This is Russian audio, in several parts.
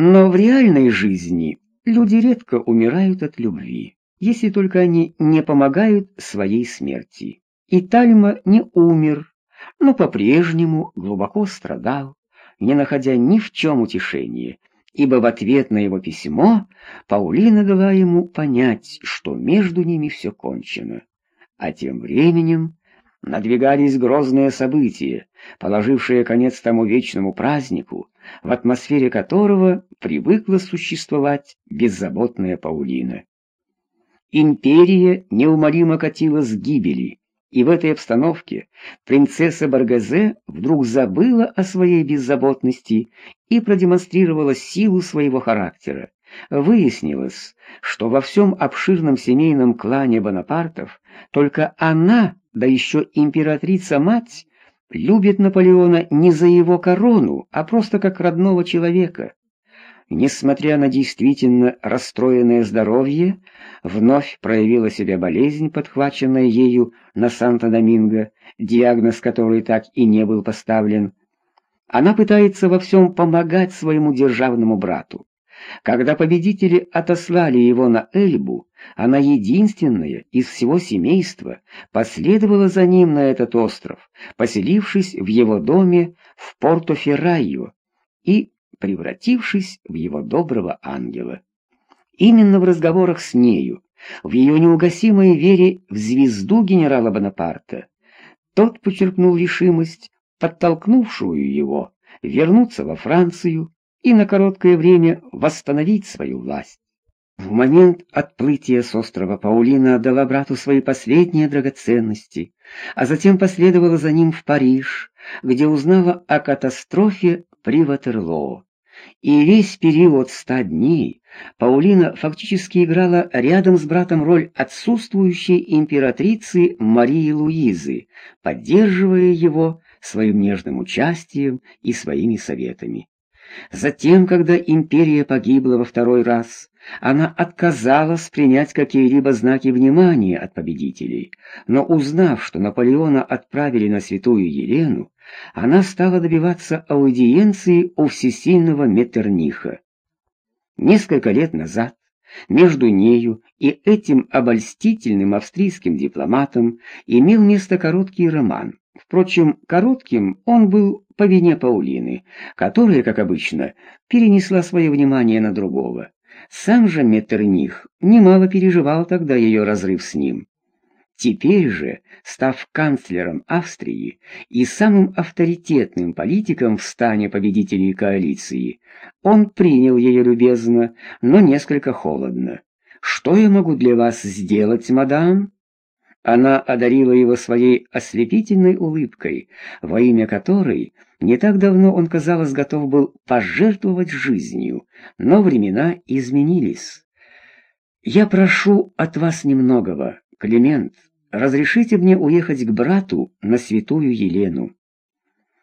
Но в реальной жизни люди редко умирают от любви, если только они не помогают своей смерти. И Тальма не умер, но по-прежнему глубоко страдал, не находя ни в чем утешения, ибо в ответ на его письмо Паулина дала ему понять, что между ними все кончено. А тем временем надвигались грозные события, положившие конец тому вечному празднику, в атмосфере которого привыкла существовать беззаботная Паулина. Империя неумолимо катилась к гибели, и в этой обстановке принцесса Баргазе вдруг забыла о своей беззаботности и продемонстрировала силу своего характера. Выяснилось, что во всем обширном семейном клане Бонапартов только она, да еще императрица-мать, любит Наполеона не за его корону, а просто как родного человека. Несмотря на действительно расстроенное здоровье, вновь проявила себя болезнь, подхваченная ею на Санто-Доминго, диагноз которой так и не был поставлен. Она пытается во всем помогать своему державному брату. Когда победители отослали его на Эльбу, она единственная из всего семейства последовала за ним на этот остров, поселившись в его доме в Порто-Феррайо и превратившись в его доброго ангела. Именно в разговорах с нею, в ее неугасимой вере в звезду генерала Бонапарта, тот подчеркнул решимость, подтолкнувшую его вернуться во Францию и на короткое время восстановить свою власть. В момент отплытия с острова Паулина отдала брату свои последние драгоценности, а затем последовала за ним в Париж, где узнала о катастрофе при Ватерлоо. И весь период ста дней Паулина фактически играла рядом с братом роль отсутствующей императрицы Марии Луизы, поддерживая его своим нежным участием и своими советами. Затем, когда империя погибла во второй раз, она отказалась принять какие-либо знаки внимания от победителей, но узнав, что Наполеона отправили на святую Елену, она стала добиваться аудиенции у всесильного Меттерниха. Несколько лет назад между нею и этим обольстительным австрийским дипломатом имел место короткий роман. Впрочем, коротким он был по вине Паулины, которая, как обычно, перенесла свое внимание на другого. Сам же Меттерних немало переживал тогда ее разрыв с ним. Теперь же, став канцлером Австрии и самым авторитетным политиком в стане победителей коалиции, он принял ее любезно, но несколько холодно. «Что я могу для вас сделать, мадам?» Она одарила его своей ослепительной улыбкой, во имя которой не так давно он, казалось, готов был пожертвовать жизнью, но времена изменились. «Я прошу от вас немногого, Климент, разрешите мне уехать к брату на святую Елену».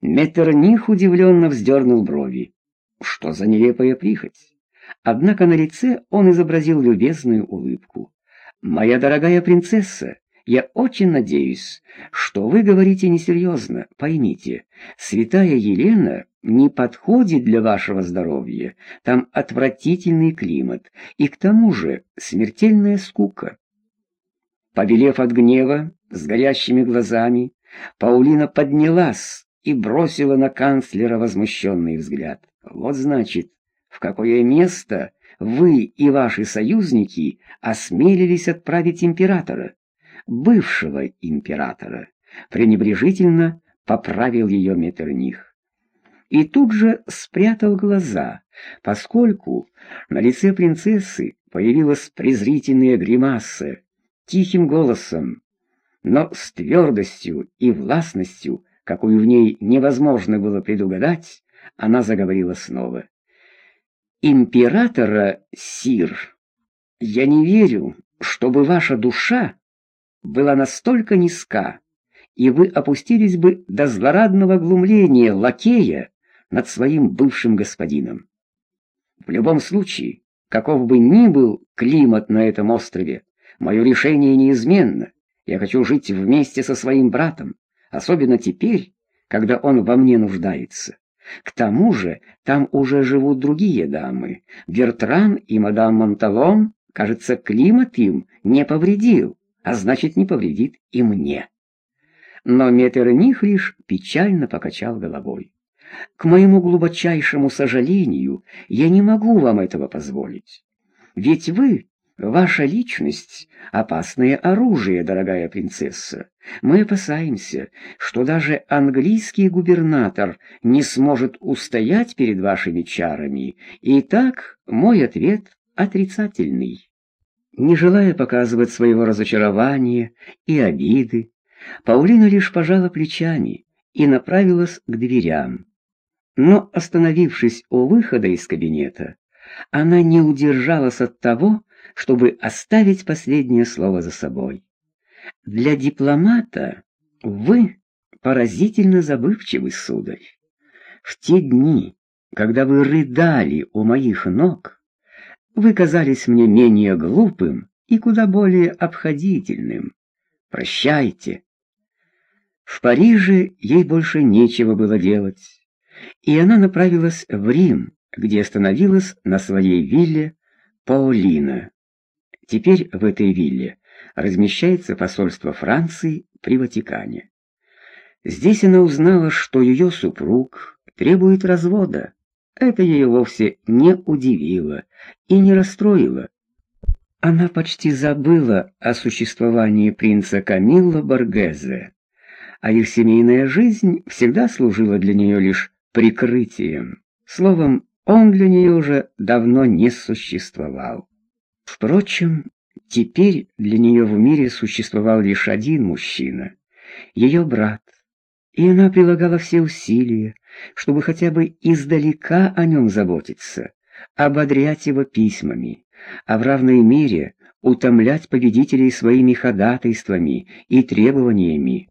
Меттерних удивленно вздернул брови. Что за нелепая прихоть? Однако на лице он изобразил любезную улыбку. «Моя дорогая принцесса, я очень надеюсь, что вы говорите несерьезно. Поймите, святая Елена не подходит для вашего здоровья. Там отвратительный климат, и к тому же смертельная скука. Побелев от гнева, с горящими глазами, Паулина поднялась и бросила на канцлера возмущенный взгляд. Вот значит, в какое место вы и ваши союзники осмелились отправить императора бывшего императора, пренебрежительно поправил ее Меттерних. И тут же спрятал глаза, поскольку на лице принцессы появилась презрительная гримаса, тихим голосом, но с твердостью и властностью, какую в ней невозможно было предугадать, она заговорила снова. «Императора, Сир, я не верю, чтобы ваша душа была настолько низка, и вы опустились бы до злорадного глумления лакея над своим бывшим господином. В любом случае, каков бы ни был климат на этом острове, мое решение неизменно. Я хочу жить вместе со своим братом, особенно теперь, когда он во мне нуждается. К тому же там уже живут другие дамы. Бертран и мадам Монталон, кажется, климат им не повредил, а значит, не повредит и мне. Но Метерних лишь печально покачал головой. К моему глубочайшему сожалению, я не могу вам этого позволить. Ведь вы Ваша личность — опасное оружие, дорогая принцесса. Мы опасаемся, что даже английский губернатор не сможет устоять перед вашими чарами. И так мой ответ отрицательный. Не желая показывать своего разочарования и обиды, Паулина лишь пожала плечами и направилась к дверям. Но, остановившись у выхода из кабинета, она не удержалась от того, чтобы оставить последнее слово за собой. Для дипломата вы поразительно забывчивый, сударь. В те дни, когда вы рыдали у моих ног, вы казались мне менее глупым и куда более обходительным. Прощайте. В Париже ей больше нечего было делать, и она направилась в Рим, где остановилась на своей вилле Паулина. Теперь в этой вилле размещается посольство Франции при Ватикане. Здесь она узнала, что ее супруг требует развода. Это ее вовсе не удивило и не расстроило. Она почти забыла о существовании принца Камилла Боргезе, а их семейная жизнь всегда служила для нее лишь прикрытием. Словом, он для нее уже давно не существовал. Впрочем, теперь для нее в мире существовал лишь один мужчина — ее брат, и она прилагала все усилия, чтобы хотя бы издалека о нем заботиться, ободрять его письмами, а в равной мере утомлять победителей своими ходатайствами и требованиями.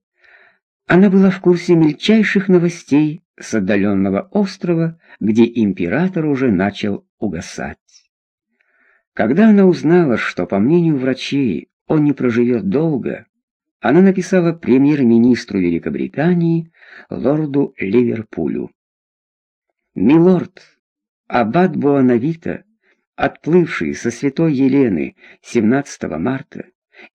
Она была в курсе мельчайших новостей с отдаленного острова, где император уже начал угасать. Когда она узнала, что, по мнению врачей, он не проживет долго, она написала премьер-министру Великобритании лорду Ливерпулю. «Милорд, аббат Буанавита, отплывший со святой Елены 17 марта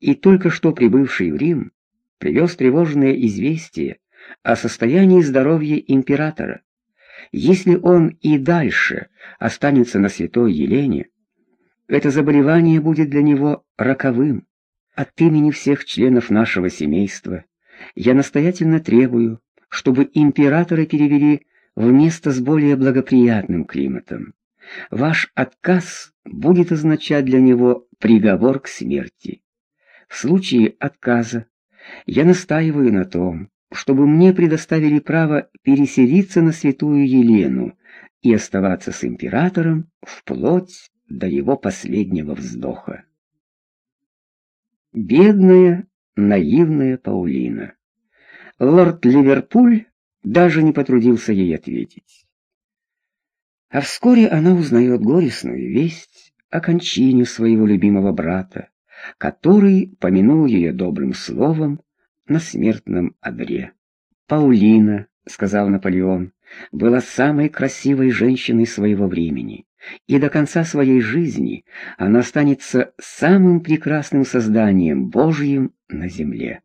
и только что прибывший в Рим, привез тревожное известие о состоянии здоровья императора. Если он и дальше останется на святой Елене, это заболевание будет для него роковым. От имени всех членов нашего семейства я настоятельно требую, чтобы императоры перевели в место с более благоприятным климатом. Ваш отказ будет означать для него приговор к смерти. В случае отказа я настаиваю на том, чтобы мне предоставили право переселиться на святую Елену и оставаться с императором вплоть до его последнего вздоха. Бедная, наивная Паулина. Лорд Ливерпуль даже не потрудился ей ответить. А вскоре она узнает горестную весть о кончине своего любимого брата, который помянул ее добрым словом на смертном одре. «Паулина», — сказал Наполеон, — была самой красивой женщиной своего времени и до конца своей жизни она останется самым прекрасным созданием Божьим на земле.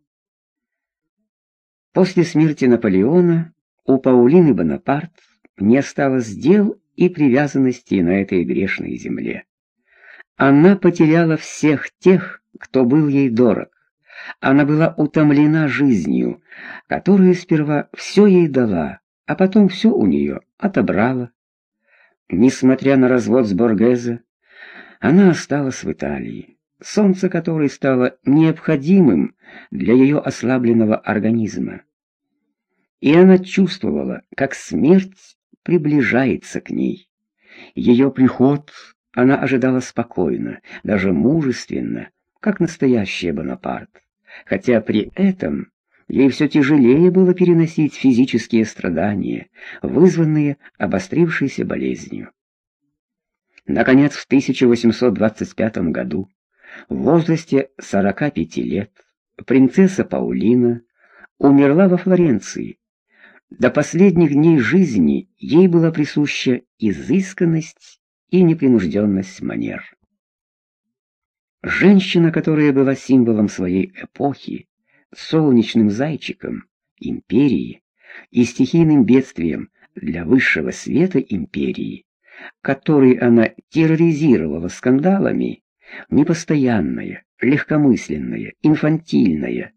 После смерти Наполеона у Паулины Бонапарт не осталось дел и привязанностей на этой грешной земле. Она потеряла всех тех, кто был ей дорог. Она была утомлена жизнью, которая сперва все ей дала, а потом все у нее отобрала. Несмотря на развод с Боргезе, она осталась в Италии, солнце которой стало необходимым для ее ослабленного организма. И она чувствовала, как смерть приближается к ней. Ее приход она ожидала спокойно, даже мужественно, как настоящая Бонапарт, хотя при этом Ей все тяжелее было переносить физические страдания, вызванные обострившейся болезнью. Наконец, в 1825 году, в возрасте 45 лет, принцесса Паулина умерла во Флоренции, До последних дней жизни ей была присуща изысканность и непринужденность манер. Женщина, которая была символом своей эпохи, солнечным зайчиком империи и стихийным бедствием для высшего света империи, который она терроризировала скандалами, непостоянная, легкомысленная, инфантильная,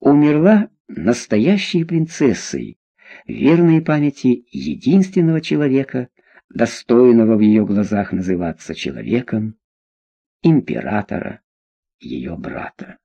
умерла настоящей принцессой, верной памяти единственного человека, достойного в ее глазах называться человеком, императора, ее брата.